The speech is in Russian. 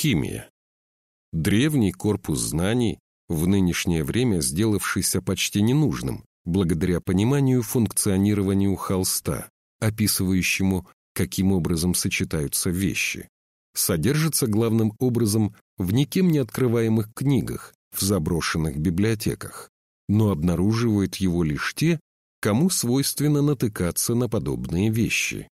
Химия. Древний корпус знаний, в нынешнее время сделавшийся почти ненужным, благодаря пониманию функционированию холста, описывающему, каким образом сочетаются вещи, содержится главным образом в никем не открываемых книгах, в заброшенных библиотеках, но обнаруживают его лишь те, кому свойственно натыкаться на подобные вещи.